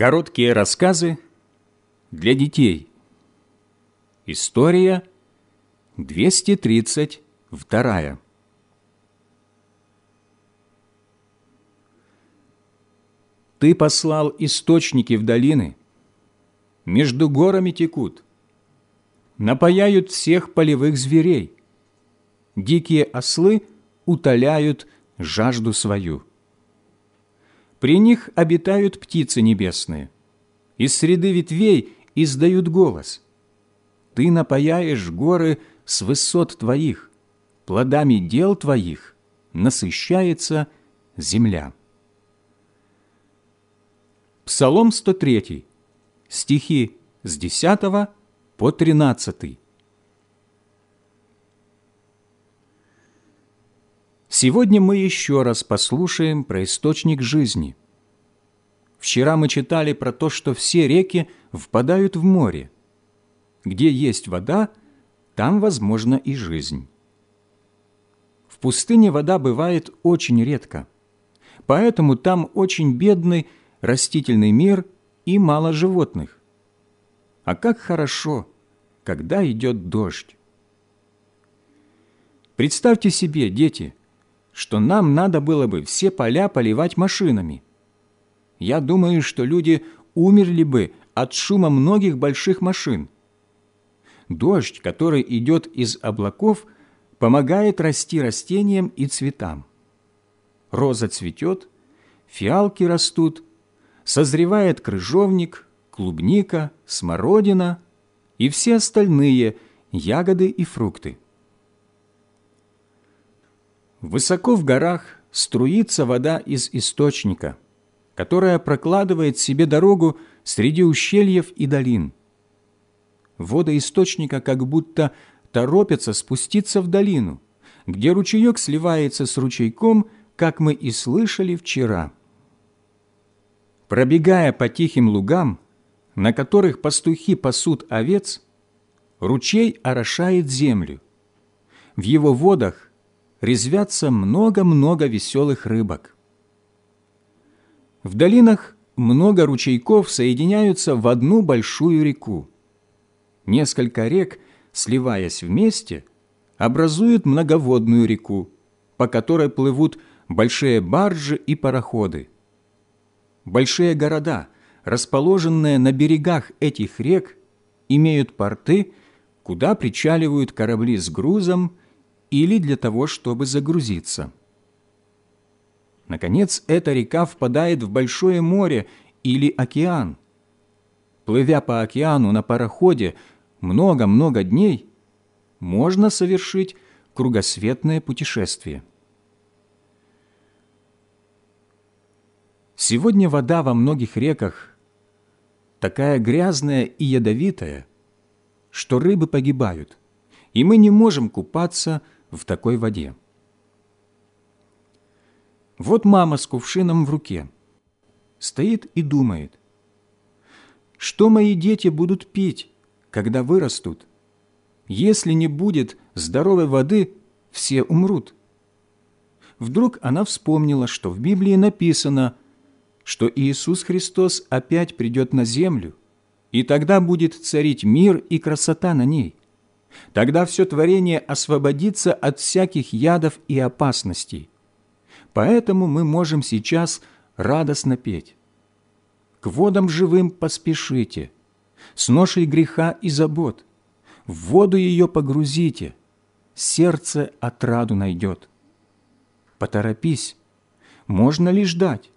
Короткие рассказы для детей. История 232. Ты послал источники в долины, между горами текут, напаяют всех полевых зверей, дикие ослы утоляют жажду свою. При них обитают птицы небесные. Из среды ветвей издают голос. Ты напаяешь горы с высот твоих, плодами дел твоих насыщается земля. Псалом 103, стихи с 10 по 13. Сегодня мы еще раз послушаем про источник жизни. Вчера мы читали про то, что все реки впадают в море. Где есть вода, там возможна и жизнь. В пустыне вода бывает очень редко, поэтому там очень бедный растительный мир и мало животных. А как хорошо, когда идет дождь. Представьте себе, дети – что нам надо было бы все поля поливать машинами. Я думаю, что люди умерли бы от шума многих больших машин. Дождь, который идет из облаков, помогает расти растениям и цветам. Роза цветет, фиалки растут, созревает крыжовник, клубника, смородина и все остальные ягоды и фрукты. Высоко в горах струится вода из источника, которая прокладывает себе дорогу среди ущельев и долин. Вода источника как будто торопятся спуститься в долину, где ручеек сливается с ручейком, как мы и слышали вчера. Пробегая по тихим лугам, на которых пастухи пасут овец, ручей орошает землю. В его водах резвятся много-много веселых рыбок. В долинах много ручейков соединяются в одну большую реку. Несколько рек, сливаясь вместе, образуют многоводную реку, по которой плывут большие баржи и пароходы. Большие города, расположенные на берегах этих рек, имеют порты, куда причаливают корабли с грузом или для того, чтобы загрузиться. Наконец, эта река впадает в большое море или океан. Плывя по океану на пароходе много-много дней, можно совершить кругосветное путешествие. Сегодня вода во многих реках такая грязная и ядовитая, что рыбы погибают, и мы не можем купаться в такой воде. Вот мама с кувшином в руке. Стоит и думает, что мои дети будут пить, когда вырастут? Если не будет здоровой воды, все умрут. Вдруг она вспомнила, что в Библии написано, что Иисус Христос опять придет на землю, и тогда будет царить мир и красота на ней. Тогда все творение освободится от всяких ядов и опасностей. Поэтому мы можем сейчас радостно петь. К водам живым поспешите, с ношей греха и забот. В воду ее погрузите, сердце отраду найдет. Поторопись, можно ли ждать?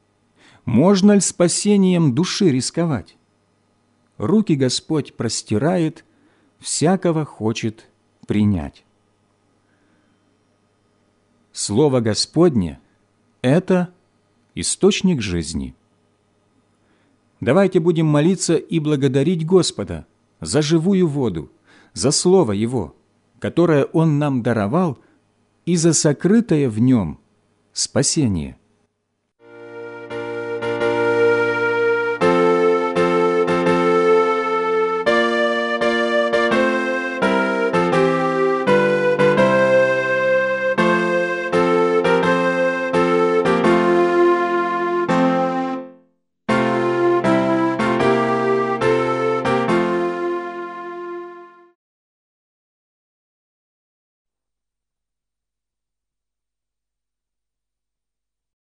Можно ли спасением души рисковать? Руки Господь простирает – всякого хочет принять. Слово Господне – это источник жизни. Давайте будем молиться и благодарить Господа за живую воду, за Слово Его, которое Он нам даровал, и за сокрытое в Нем спасение –